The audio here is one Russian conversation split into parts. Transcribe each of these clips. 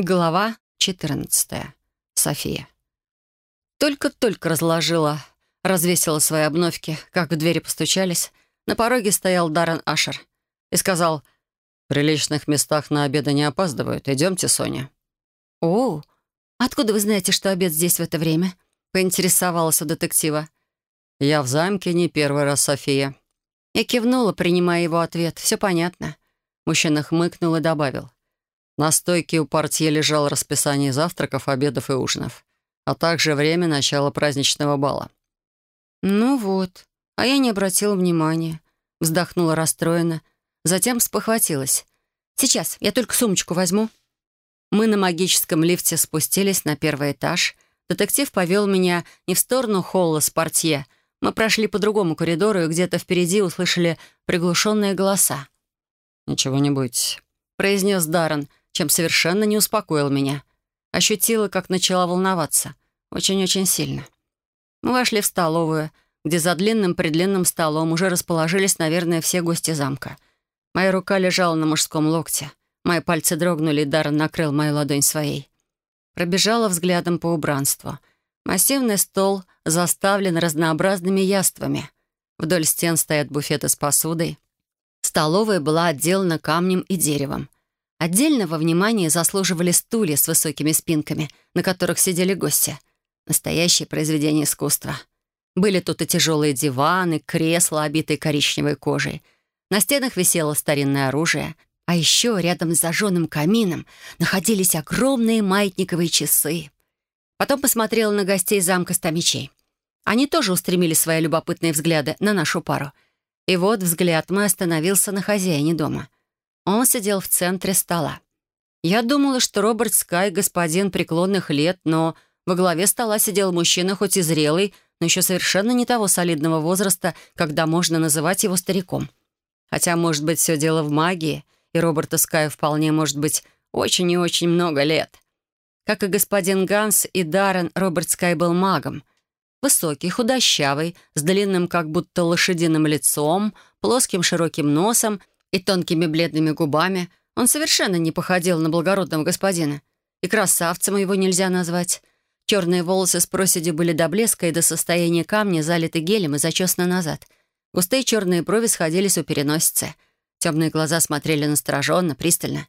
Глава 14. София. Только-только разложила, развесила свои обновки, как в двери постучались. На пороге стоял Даррен Ашер и сказал, «В приличных местах на обеды не опаздывают. Идемте, Соня». «О, откуда вы знаете, что обед здесь в это время?» — поинтересовалась у детектива. «Я в замке не первый раз, София». Я кивнула, принимая его ответ. «Все понятно». Мужчина хмыкнул и добавил. На стойке у портье лежало расписание завтраков, обедов и ужинов, а также время начала праздничного бала. «Ну вот, а я не обратила внимания», — вздохнула расстроенно, затем спохватилась. «Сейчас, я только сумочку возьму». Мы на магическом лифте спустились на первый этаж. Детектив повел меня не в сторону холла с портье. Мы прошли по другому коридору и где-то впереди услышали приглушенные голоса. «Ничего не бойтесь», — произнес Даррен, чем совершенно не успокоил меня. Ощутила, как начала волноваться. Очень-очень сильно. Мы вошли в столовую, где за длинным-предлинным столом уже расположились, наверное, все гости замка. Моя рука лежала на мужском локте. Мои пальцы дрогнули, и Даррен накрыл мою ладонь своей. Пробежала взглядом по убранству. Массивный стол заставлен разнообразными яствами. Вдоль стен стоят буфеты с посудой. Столовая была отделана камнем и деревом. Отдельного внимания заслуживали стулья с высокими спинками, на которых сидели гости. Настоящее произведение искусства. Были тут и тяжелые диваны, кресла, обитые коричневой кожей. На стенах висело старинное оружие. А еще рядом с зажженным камином находились огромные маятниковые часы. Потом посмотрела на гостей замка ста мечей. Они тоже устремили свои любопытные взгляды на нашу пару. И вот взгляд мой остановился на хозяине дома — он сидел в центре стола. Я думала, что Роберт Скай — господин преклонных лет, но во главе стола сидел мужчина, хоть и зрелый, но еще совершенно не того солидного возраста, когда можно называть его стариком. Хотя, может быть, все дело в магии, и Роберта Ская вполне может быть очень и очень много лет. Как и господин Ганс и Даррен, Роберт Скай был магом. Высокий, худощавый, с длинным, как будто лошадиным лицом, плоским широким носом — и тонкими бледными губами. Он совершенно не походил на благородного господина. И красавцем его нельзя назвать. Черные волосы с проседью были до блеска и до состояния камня, залиты гелем и зачесаны назад. Густые черные брови сходились у переносицы. Темные глаза смотрели настороженно, пристально.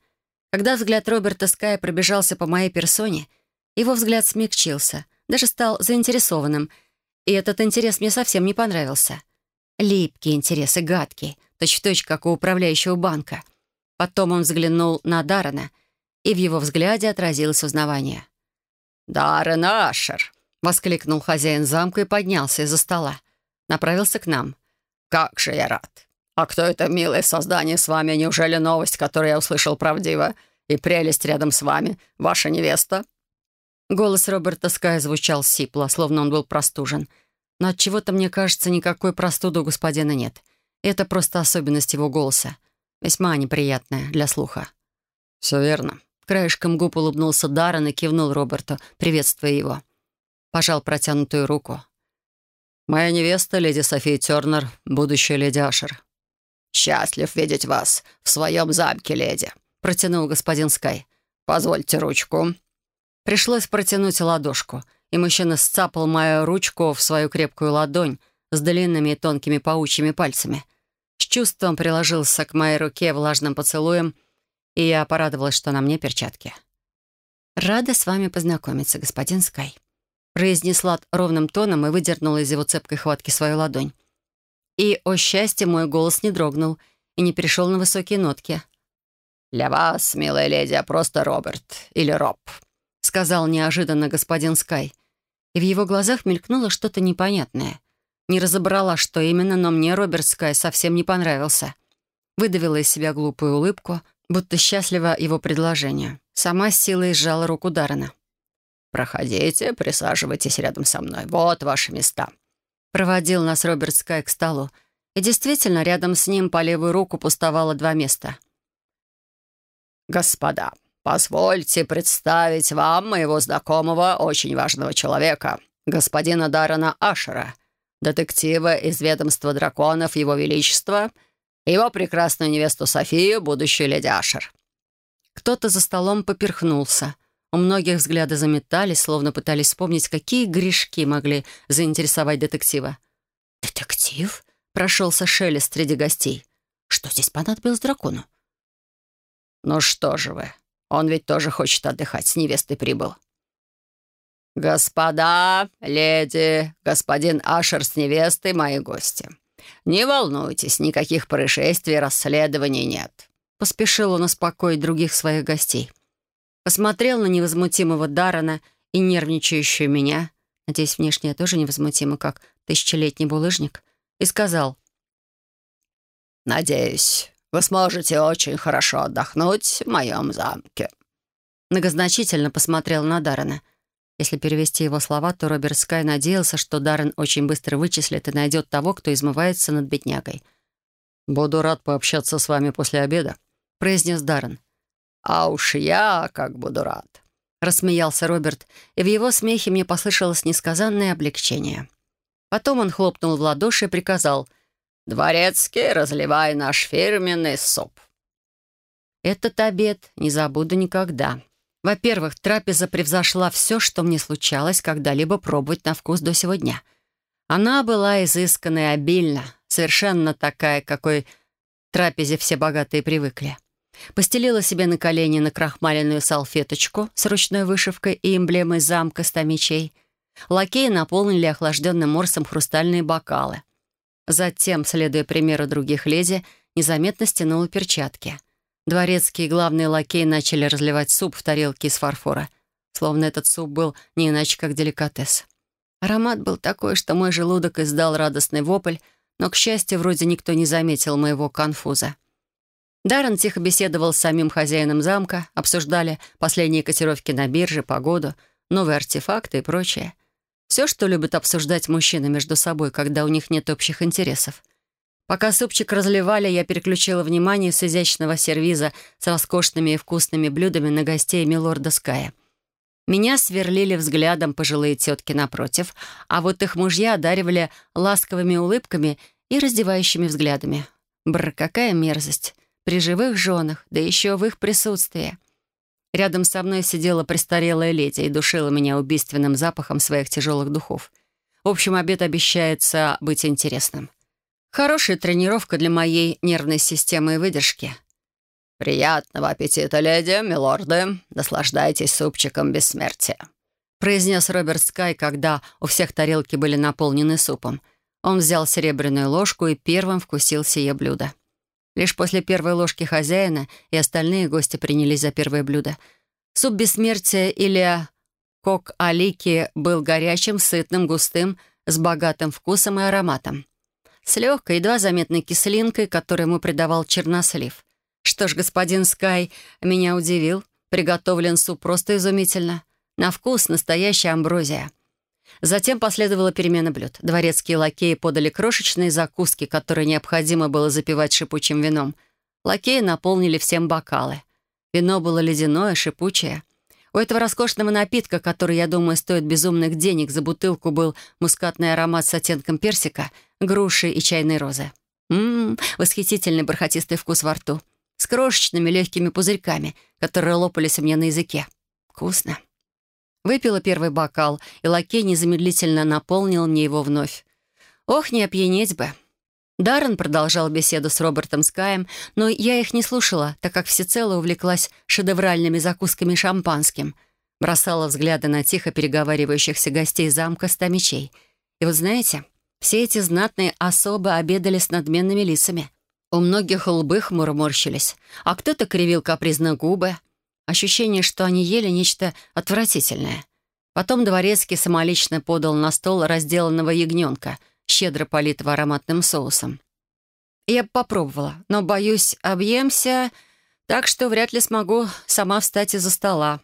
Когда взгляд Роберта Ская пробежался по моей персоне, его взгляд смягчился, даже стал заинтересованным. И этот интерес мне совсем не понравился. Липкий интерес и гадкий — точь-в-точь, как у управляющего банка. Потом он взглянул на Даррена, и в его взгляде отразилось узнавание. «Даррен Ашер!» — воскликнул хозяин замка и поднялся из-за стола. Направился к нам. «Как же я рад! А кто это милое создание с вами? Неужели новость, которую я услышал, правдива? И прелесть рядом с вами? Ваша невеста?» Голос Роберта Ская звучал сипло, словно он был простужен. Но от чего то мне кажется, никакой простуды у господина нет. Это просто особенность его голоса. Весьма неприятная для слуха. «Все верно». Краешком губ улыбнулся Даррен и кивнул Роберту, приветствуя его. Пожал протянутую руку. «Моя невеста, леди София Тернер, будущая леди Ашер». «Счастлив видеть вас в своем замке, леди», — протянул господин Скай. «Позвольте ручку». Пришлось протянуть ладошку, и мужчина сцапал мою ручку в свою крепкую ладонь, с длинными и тонкими паучьими пальцами. С чувством приложился к моей руке влажным поцелуем, и я порадовалась, что на мне перчатки. «Рада с вами познакомиться, господин Скай», произнесла ровным тоном и выдернула из его цепкой хватки свою ладонь. И, о счастье, мой голос не дрогнул и не перешел на высокие нотки. «Для вас, милая леди, а просто Роберт или Роб», сказал неожиданно господин Скай. И в его глазах мелькнуло что-то непонятное — не разобрала, что именно, но мне Роберт Скай совсем не понравился. Выдавила из себя глупую улыбку, будто счастлива его предложению. Сама с силой сжала руку Даррена. «Проходите, присаживайтесь рядом со мной. Вот ваши места». Проводил нас Роберт Скай к столу. И действительно, рядом с ним по левую руку пустовало два места. «Господа, позвольте представить вам моего знакомого, очень важного человека, господина Даррена Ашера, детектива из ведомства драконов Его Величества и его прекрасную невесту Софию, будущую леди Ашер». Кто-то за столом поперхнулся. У многих взгляды заметались, словно пытались вспомнить, какие грешки могли заинтересовать детектива. «Детектив?» — прошелся шелест среди гостей. «Что здесь понадобилось дракону?» «Ну что же вы, он ведь тоже хочет отдыхать, с невестой прибыл». «Господа, леди, господин Ашер с невестой, мои гости, не волнуйтесь, никаких происшествий, расследований нет», — поспешил он успокоить других своих гостей. Посмотрел на невозмутимого Дарана и нервничающую меня, надеюсь, внешне я тоже невозмутима, как тысячелетний булыжник, и сказал. «Надеюсь, вы сможете очень хорошо отдохнуть в моем замке». Многозначительно посмотрел на Дарана — если перевести его слова, то Роберт Скай надеялся, что Даррен очень быстро вычислит и найдет того, кто измывается над беднягой. «Буду рад пообщаться с вами после обеда», — произнес Даррен. «А уж я как буду рад», — рассмеялся Роберт, и в его смехе мне послышалось несказанное облегчение. Потом он хлопнул в ладоши и приказал «Дворецкий, разливай наш фирменный суп». Этот обед не забуду никогда. Во-первых, трапеза превзошла все, что мне случалось когда-либо пробовать на вкус до сего дня. Она была изысканна и обильна, совершенно такая, какой трапезе все богатые привыкли. Постелила себе на колени накрахмаленную салфеточку с ручной вышивкой и эмблемой замка ста мечей. Лакеи наполнили охлажденным морсом хрустальные бокалы. Затем, следуя примеру других леди, незаметно стянула перчатки — Дворецкий и главный лакей начали разливать суп в тарелке из фарфора, словно этот суп был не иначе, как деликатес. Аромат был такой, что мой желудок издал радостный вопль, но, к счастью, вроде никто не заметил моего конфуза. Даррен тихо беседовал с самим хозяином замка, обсуждали последние котировки на бирже, погоду, новые артефакты и прочее. Все, что любят обсуждать мужчины между собой, когда у них нет общих интересов. Пока супчик разливали, я переключила внимание с изящного сервиза с роскошными и вкусными блюдами на гостей милорда Ская. Меня сверлили взглядом пожилые тетки напротив, а вот их мужья одаривали ласковыми улыбками и раздевающими взглядами. Бр, какая мерзость! При живых женах, да еще в их присутствии. Рядом со мной сидела престарелая леди и душила меня убийственным запахом своих тяжелых духов. В общем, обед обещается быть интересным. Хорошая тренировка для моей нервной системы и выдержки. «Приятного аппетита, леди, милорды. Наслаждайтесь супчиком бессмертия», произнес Роберт Скай, когда у всех тарелки были наполнены супом. Он взял серебряную ложку и первым вкусил сие блюдо. Лишь после первой ложки хозяина и остальные гости принялись за первое блюдо. Суп бессмертия или кок-алики был горячим, сытным, густым, с богатым вкусом и ароматом с легкой, едва заметной кислинкой, которой ему придавал чернослив. Что ж, господин Скай меня удивил. Приготовлен суп просто изумительно. На вкус настоящая амброзия. Затем последовала перемена блюд. Дворецкие лакеи подали крошечные закуски, которые необходимо было запивать шипучим вином. Лакеи наполнили всем бокалы. Вино было ледяное, шипучее. У этого роскошного напитка, который, я думаю, стоит безумных денег, за бутылку был мускатный аромат с оттенком персика, груши и чайной розы. Ммм, восхитительный бархатистый вкус во рту. С крошечными легкими пузырьками, которые лопались у меня на языке. Вкусно. Выпила первый бокал, и лакей незамедлительно наполнил мне его вновь. Ох, не опьянеть бы. Даррен продолжал беседу с Робертом Скаем, но я их не слушала, так как всецело увлеклась шедевральными закусками шампанским. Бросала взгляды на тихо переговаривающихся гостей замка ста мечей. И вот знаете, все эти знатные особы обедали с надменными лицами. У многих лбы хмуро морщились, а кто-то кривил капризно губы. Ощущение, что они ели нечто отвратительное. Потом дворецкий самолично подал на стол разделанного ягненка — щедро политого ароматным соусом. Я попробовала, но, боюсь, объемся, так что вряд ли смогу сама встать из-за стола.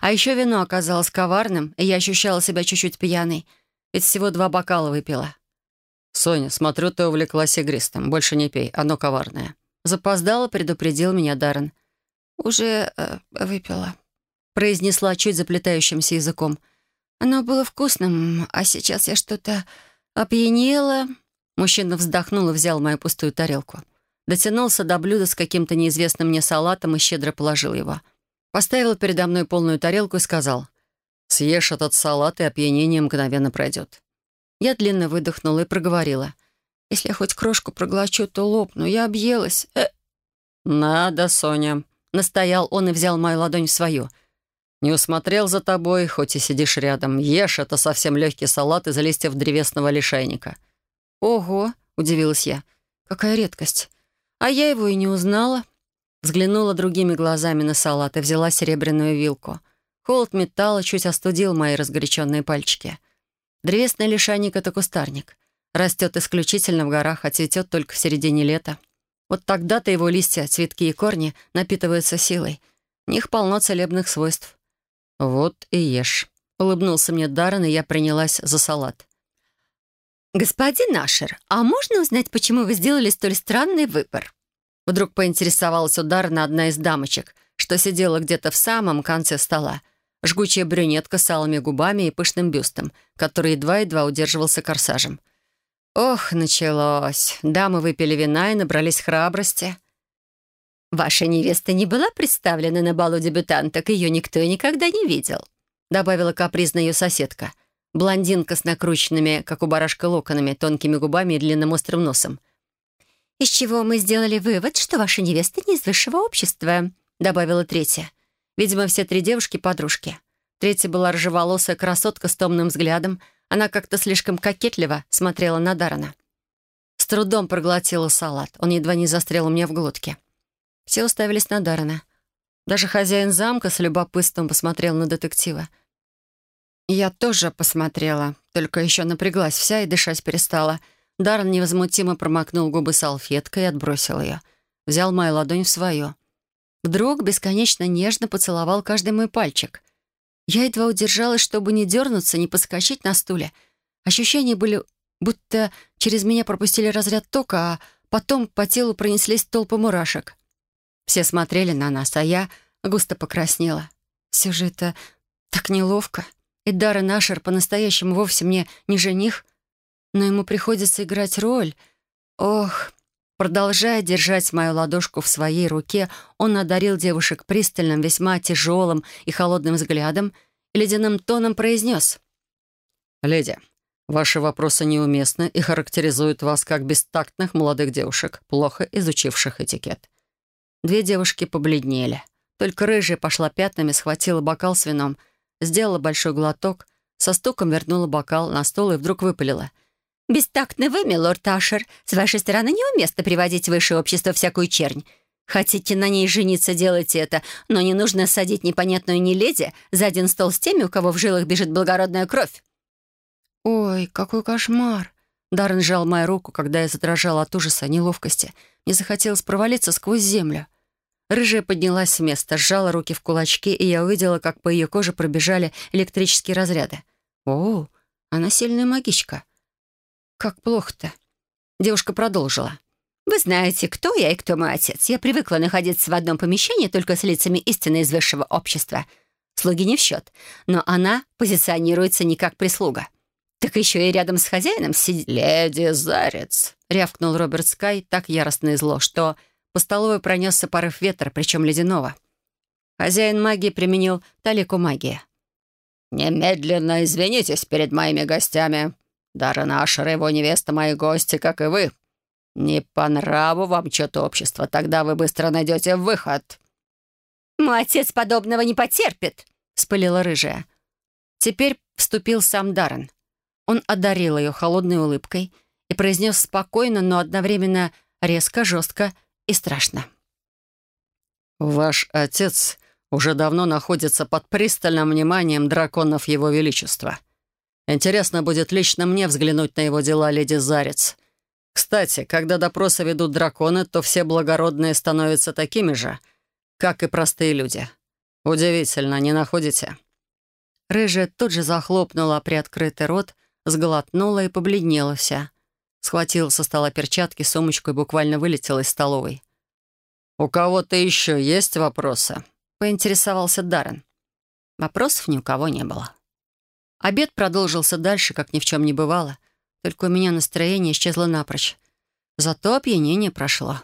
А еще вино оказалось коварным, и я ощущала себя чуть-чуть пьяной, ведь всего два бокала выпила. «Соня, смотрю, ты увлеклась игристым. Больше не пей, оно коварное». Запоздало, предупредил меня Даррен. «Уже э, выпила», — произнесла чуть заплетающимся языком. «Оно было вкусным, а сейчас я что-то «Опьянела?» Мужчина вздохнул и взял мою пустую тарелку. Дотянулся до блюда с каким-то неизвестным мне салатом и щедро положил его. Поставил передо мной полную тарелку и сказал, «Съешь этот салат, и опьянение мгновенно пройдет». Я длинно выдохнула и проговорила, «Если я хоть крошку проглочу, то лопну. Я объелась. Э «Надо, Соня», — настоял он и взял мою ладонь в свою. «Не усмотрел за тобой, хоть и сидишь рядом. Ешь, это совсем легкий салат из листьев древесного лишайника». «Ого», — удивилась я, — «какая редкость. А я его и не узнала». Взглянула другими глазами на салат и взяла серебряную вилку. Холод металла чуть остудил мои разгоряченные пальчики. Древесный лишайник — это кустарник. Растет исключительно в горах, а цветет только в середине лета. Вот тогда-то его листья, цветки и корни напитываются силой. В них полно целебных свойств. «Вот и ешь», — улыбнулся мне Даррен, и я принялась за салат. «Господин Ашер, а можно узнать, почему вы сделали столь странный выбор?» Вдруг поинтересовалась ударно одна из дамочек, что сидела где-то в самом конце стола. Жгучая брюнетка с алыми губами и пышным бюстом, который едва-едва удерживался корсажем. Ох, началось. Дамы выпили вина и набрались храбрости. «Ваша невеста не была представлена на балу дебютанток, ее никто и никогда не видел», добавила капризная ее соседка. Блондинка с накрученными, как у барашка, локонами, тонкими губами и длинным острым носом. «Из чего мы сделали вывод, что ваша невеста не из высшего общества», добавила третья. Видимо, все три девушки — подружки. Третья была рыжеволосая красотка с томным взглядом. Она как-то слишком кокетливо смотрела на Дарана. С трудом проглотила салат. Он едва не застрял у меня в глотке. Все уставились на Дарана. Даже хозяин замка с любопытством посмотрел на детектива. Я тоже посмотрела, только еще напряглась вся и дышать перестала — Даррен невозмутимо промокнул губы салфеткой и отбросил ее. Взял мою ладонь в свою. Вдруг бесконечно нежно поцеловал каждый мой пальчик. Я едва удержалась, чтобы не дернуться, не подскочить на стуле. Ощущения были, будто через меня пропустили разряд тока, а потом по телу пронеслись толпы мурашек. Все смотрели на нас, а я густо покраснела. Все же это так неловко. И Дара Нашер по-настоящему вовсе мне не жених — но ему приходится играть роль. Ох, продолжая держать мою ладошку в своей руке, он одарил девушек пристальным, весьма тяжелым и холодным взглядом и ледяным тоном произнес. «Леди, ваши вопросы неуместны и характеризуют вас как бестактных молодых девушек, плохо изучивших этикет». Две девушки побледнели. Только рыжая пошла пятнами, схватила бокал с вином, сделала большой глоток, со стуком вернула бокал на стол и вдруг выпалила — «Бестактны вы, милорд Ашер. С вашей стороны неуместно приводить в высшее общество всякую чернь. Хотите на ней жениться, делайте это, но не нужно садить непонятную неледи за один стол с теми, у кого в жилах бежит благородная кровь». «Ой, какой кошмар!» Даррен сжал мою руку, когда я задрожала от ужаса, неловкости. Мне захотелось провалиться сквозь землю. Рыжая поднялась с места, сжала руки в кулачки, и я увидела, как по ее коже пробежали электрические разряды. «О, она сильная магичка. «Как плохо-то?» Девушка продолжила. «Вы знаете, кто я и кто мой отец. Я привыкла находиться в одном помещении только с лицами истины из высшего общества. Слуги не в счет. Но она позиционируется не как прислуга. Так еще и рядом с хозяином сидит...» «Леди Зарец», — рявкнул Роберт Скай так яростно и зло, что по столовой пронесся порыв ветра, причем ледяного. Хозяин магии применил талику магии. «Немедленно извинитесь перед моими гостями», Дара Нашер его невеста мои гости, как и вы. Не по нраву вам что-то общество, тогда вы быстро найдете выход». «Мой отец подобного не потерпит», — вспылила рыжая. Теперь вступил сам Даррен. Он одарил ее холодной улыбкой и произнес спокойно, но одновременно резко, жестко и страшно. «Ваш отец уже давно находится под пристальным вниманием драконов Его Величества. Интересно будет лично мне взглянуть на его дела, леди Зарец. Кстати, когда допросы ведут драконы, то все благородные становятся такими же, как и простые люди. Удивительно, не находите?» Рыжая тут же захлопнула приоткрытый рот, сглотнула и побледнела вся. Схватила со стола перчатки, сумочку и буквально вылетела из столовой. «У кого-то еще есть вопросы?» — поинтересовался Даррен. Вопросов ни у кого не было. Обед продолжился дальше, как ни в чем не бывало. Только у меня настроение исчезло напрочь. Зато опьянение прошло.